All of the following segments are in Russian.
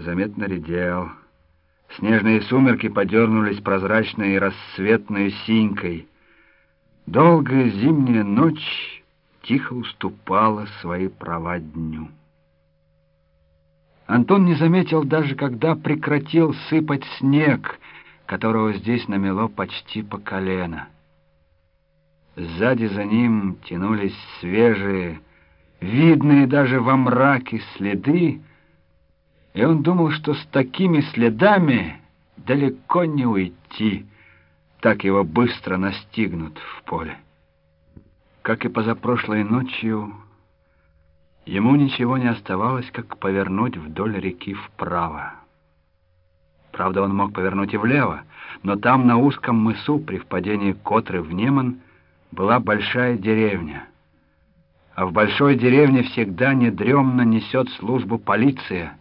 заметно редел. Снежные сумерки подернулись прозрачной рассветной синькой. Долгая зимняя ночь тихо уступала свои права дню. Антон не заметил даже, когда прекратил сыпать снег, которого здесь намело почти по колено. Сзади за ним тянулись свежие, видные даже во мраке следы, и он думал, что с такими следами далеко не уйти, так его быстро настигнут в поле. Как и позапрошлой ночью, ему ничего не оставалось, как повернуть вдоль реки вправо. Правда, он мог повернуть и влево, но там, на узком мысу, при впадении Котры в Неман, была большая деревня. А в большой деревне всегда недремно несет службу полиция —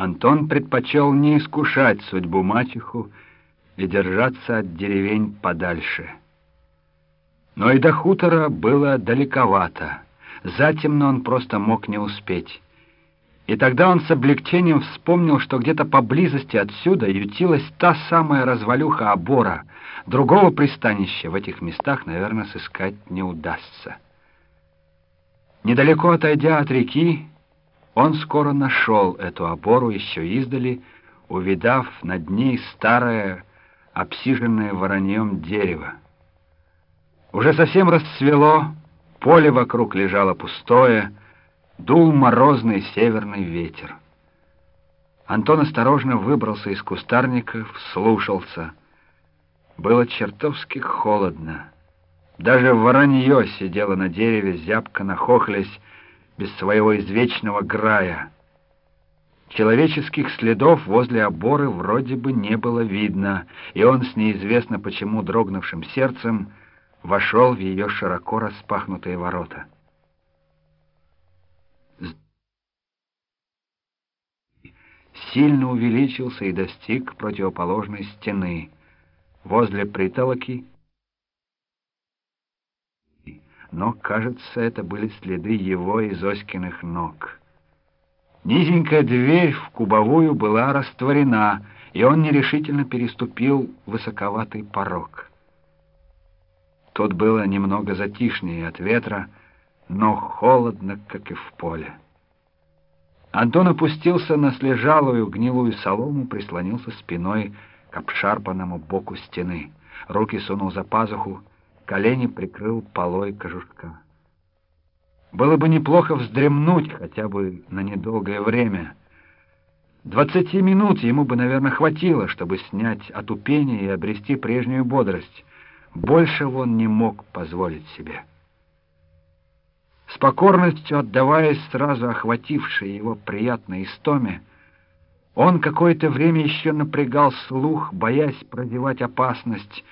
Антон предпочел не искушать судьбу мачеху и держаться от деревень подальше. Но и до хутора было далековато. Затемно он просто мог не успеть. И тогда он с облегчением вспомнил, что где-то поблизости отсюда ютилась та самая развалюха обора. Другого пристанища в этих местах, наверное, сыскать не удастся. Недалеко отойдя от реки, он скоро нашел эту опору еще издали, увидав над ней старое, обсиженное вороньем дерево. Уже совсем расцвело, поле вокруг лежало пустое, дул морозный северный ветер. Антон осторожно выбрался из кустарника, вслушался. Было чертовски холодно. Даже воронье сидело на дереве, зябко нахохлясь, без своего извечного грая. Человеческих следов возле оборы вроде бы не было видно, и он с неизвестно почему дрогнувшим сердцем вошел в ее широко распахнутые ворота. Сильно увеличился и достиг противоположной стены. Возле притолоки но, кажется, это были следы его и Зоськиных ног. Низенькая дверь в кубовую была растворена, и он нерешительно переступил высоковатый порог. Тут было немного затишнее от ветра, но холодно, как и в поле. Антон опустился на слежалую гнилую солому, прислонился спиной к обшарпанному боку стены. Руки сунул за пазуху, колени прикрыл полой кожушка. Было бы неплохо вздремнуть хотя бы на недолгое время. Двадцати минут ему бы, наверное, хватило, чтобы снять отупение и обрести прежнюю бодрость. Больше он не мог позволить себе. С покорностью отдаваясь сразу охватившей его приятной истоме, он какое-то время еще напрягал слух, боясь прозевать опасность,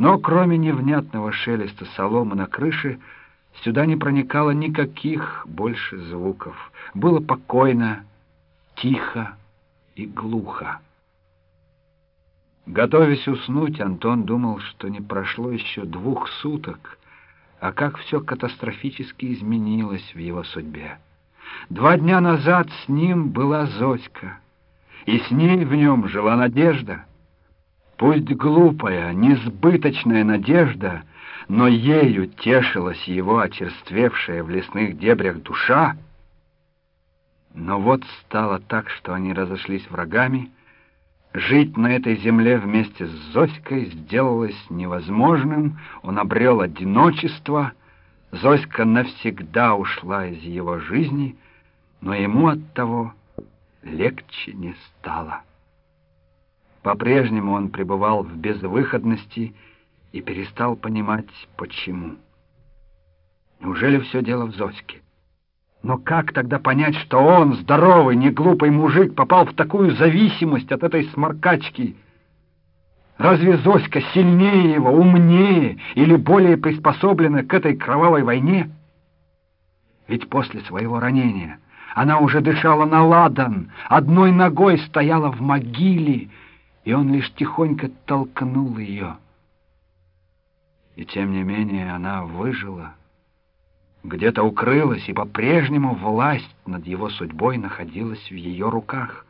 но кроме невнятного шелеста соломы на крыше, сюда не проникало никаких больше звуков. Было покойно, тихо и глухо. Готовясь уснуть, Антон думал, что не прошло еще двух суток, а как все катастрофически изменилось в его судьбе. Два дня назад с ним была Зоська, и с ней в нем жила надежда — Пусть глупая, несбыточная надежда, но ею тешилась его очерствевшая в лесных дебрях душа. Но вот стало так, что они разошлись врагами, жить на этой земле вместе с Зоськой сделалось невозможным, он обрел одиночество, Зоська навсегда ушла из его жизни, но ему от того легче не стало. По-прежнему он пребывал в безвыходности и перестал понимать, почему. Неужели все дело в Зоське? Но как тогда понять, что он, здоровый, неглупый мужик, попал в такую зависимость от этой сморкачки? Разве Зоська сильнее его, умнее или более приспособлена к этой кровавой войне? Ведь после своего ранения она уже дышала на ладан, одной ногой стояла в могиле, и он лишь тихонько толкнул ее. И тем не менее она выжила, где-то укрылась, и по-прежнему власть над его судьбой находилась в ее руках.